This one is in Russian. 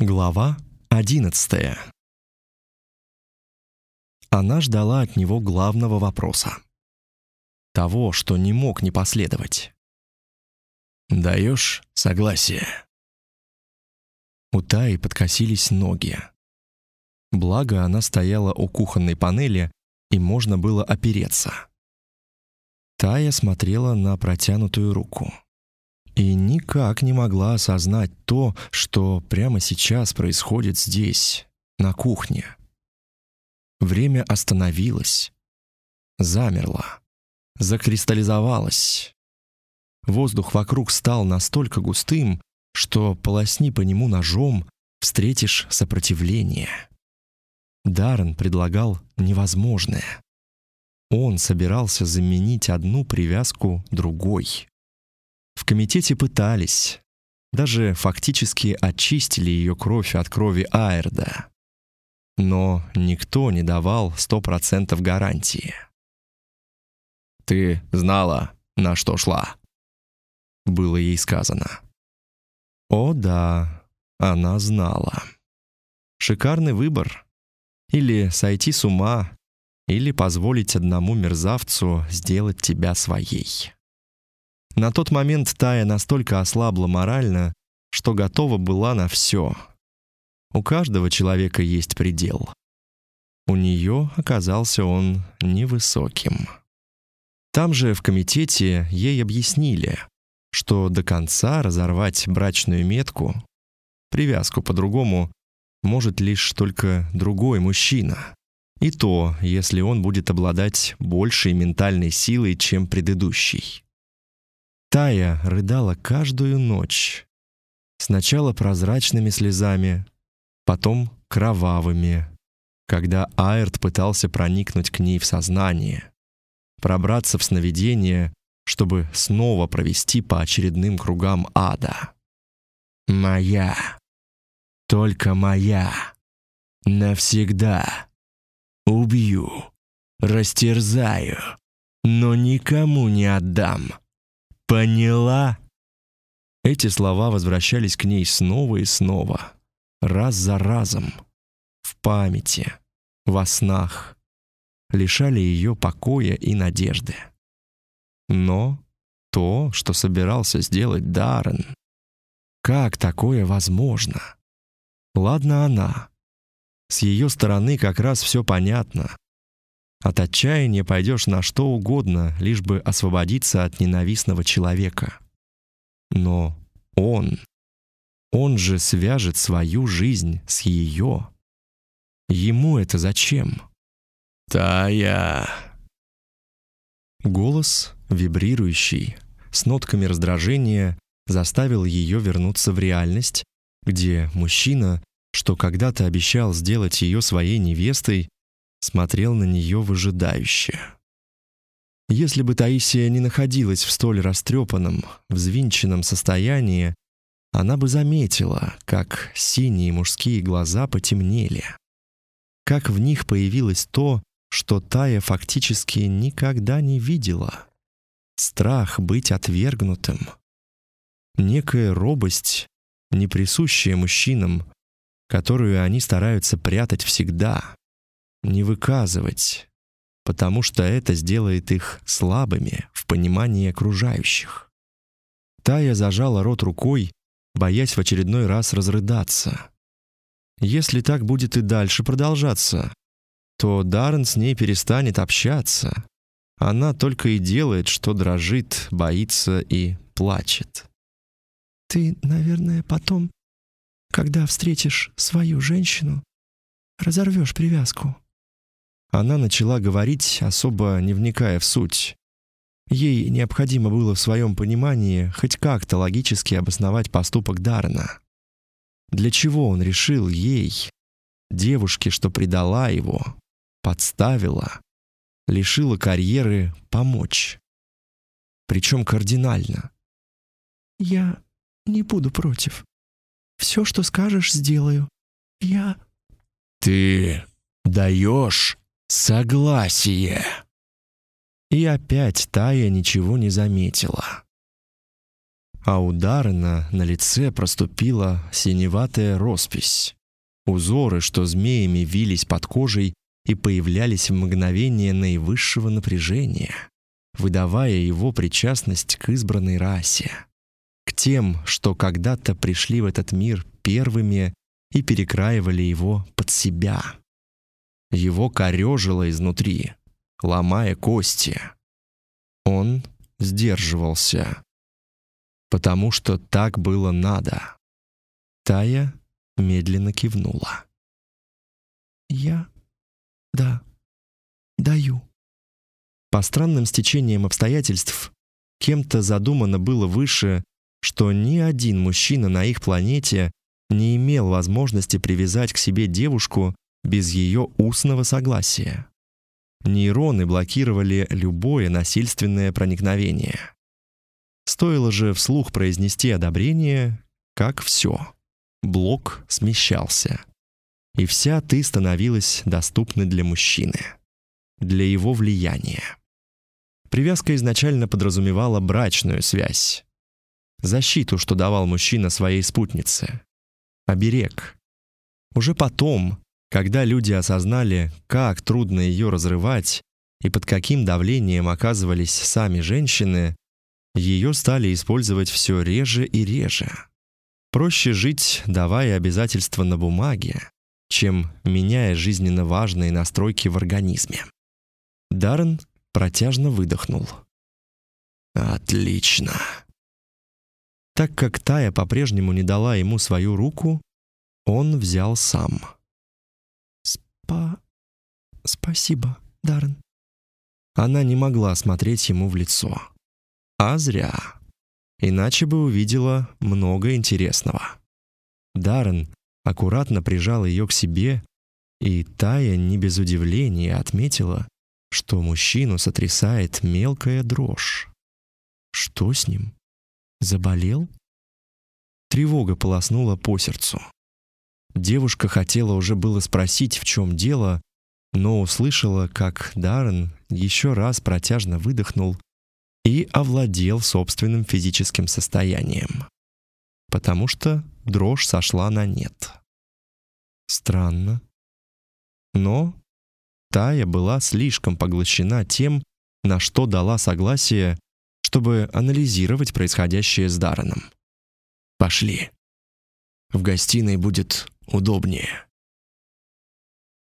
Глава одиннадцатая. Она ждала от него главного вопроса. Того, что не мог не последовать. «Даешь согласие?» У Таи подкосились ноги. Благо, она стояла у кухонной панели, и можно было опереться. Тая смотрела на протянутую руку и никак не могла осознать то, что прямо сейчас происходит здесь, на кухне. Время остановилось, замерло, закристаллизовалось. Воздух вокруг стал настолько густым, что полосни по нему ножом, встретишь сопротивление. Даррен предлагал невозможное. Он собирался заменить одну привязку другой. В комитете пытались, даже фактически очистили ее кровь от крови Айрда. Но никто не давал сто процентов гарантии. «Ты знала, на что шла?» Было ей сказано. О да, она знала. Шикарный выбор. Или сойти с ума, или позволить одному мерзавцу сделать тебя своей. На тот момент Тая настолько ослабла морально, что готова была на все. У каждого человека есть предел. У нее оказался он невысоким. Там же в комитете ей объяснили, что до конца разорвать брачную метку, привязку по-другому, может лишь только другой мужчина. И то, если он будет обладать большей ментальной силой, чем предыдущий. Тая рыдала каждую ночь. Сначала прозрачными слезами, потом кровавыми, когда Айрт пытался проникнуть к ней в сознание, пробраться в сновидение, чтобы снова провести по очередным кругам ада. «Моя, только моя, навсегда. Убью, растерзаю, но никому не отдам». Поняла? Эти слова возвращались к ней снова и снова, раз за разом, в памяти, во снах, лишали ее покоя и надежды. Но то, что собирался сделать Даррен, как такое возможно? Ладно она. С ее стороны как раз все понятно. От отчаяния пойдешь на что угодно, лишь бы освободиться от ненавистного человека. Но он, он же свяжет свою жизнь с ее. Ему это зачем? Тая. Голос, вибрирующий, с нотками раздражения, заставил ее вернуться в реальность, где мужчина, что когда-то обещал сделать ее своей невестой, смотрел на нее выжидающе. Если бы Таисия не находилась в столь растрепанном, взвинченном состоянии, она бы заметила, как синие мужские глаза потемнели, как в них появилось то, что Тая фактически никогда не видела. Страх быть отвергнутым. Некая робость, не присущая мужчинам, которую они стараются прятать всегда не выказывать, потому что это сделает их слабыми в понимании окружающих. Тая зажала рот рукой, боясь в очередной раз разрыдаться. Если так будет и дальше продолжаться, то Даррен с ней перестанет общаться. Она только и делает, что дрожит, боится и плачет. Ты, наверное, потом, когда встретишь свою женщину, разорвешь привязку. Она начала говорить, особо не вникая в суть. Ей необходимо было в своем понимании хоть как-то логически обосновать поступок Дарна. Для чего он решил ей, девушке, что предала его, подставила, лишила карьеры, помочь? Причем кардинально. «Я не буду против. Все, что скажешь, сделаю. Я...» «Ты даешь Согласие. И опять Тая ничего не заметила. а у Даррена на лице проступила синеватая роспись. Узоры, что змеями вились под кожей и появлялись в мгновение наивысшего напряжения, выдавая его причастность к избранной расе, к тем, что когда-то пришли в этот мир первыми и перекраивали его под себя. Его корёжило изнутри, ломая кости. Он сдерживался, потому что так было надо. Тая медленно кивнула. «Я... да, даю». По странным стечениям обстоятельств, кем-то задумано было выше, что ни один мужчина на их планете не имел возможности привязать к себе девушку без ее устного согласия. Нейроны блокировали любое насильственное проникновение. Стоило же вслух произнести одобрение, как все. Блок смещался. И вся ты становилась доступной для мужчины. Для его влияния. Привязка изначально подразумевала брачную связь. Защиту, что давал мужчина своей спутнице. Оберег. Уже потом, когда люди осознали, как трудно ее разрывать и под каким давлением оказывались сами женщины, ее стали использовать все реже и реже. Проще жить, давая обязательства на бумаге, чем меняя жизненно важные настройки в организме. Даррен протяжно выдохнул. Отлично. Так как Тая по-прежнему не дала ему свою руку, он взял сам. «Спа... спасибо, Даррен». Она не могла смотреть ему в лицо. А зря. Иначе бы увидела много интересного. Даррен аккуратно прижал ее к себе, и Тая не без удивления отметила, что мужчину сотрясает мелкая дрожь. Что с ним? Заболел? Тревога полоснула по сердцу. Девушка хотела уже было спросить, в чем дело, но услышала, как Даррен еще раз протяжно выдохнул и овладел собственным физическим состоянием, потому что дрожь сошла на нет. Странно. Но Тая была слишком поглощена тем, на что дала согласие, чтобы анализировать происходящее с Дарреном. «Пошли. В гостиной будет удобнее».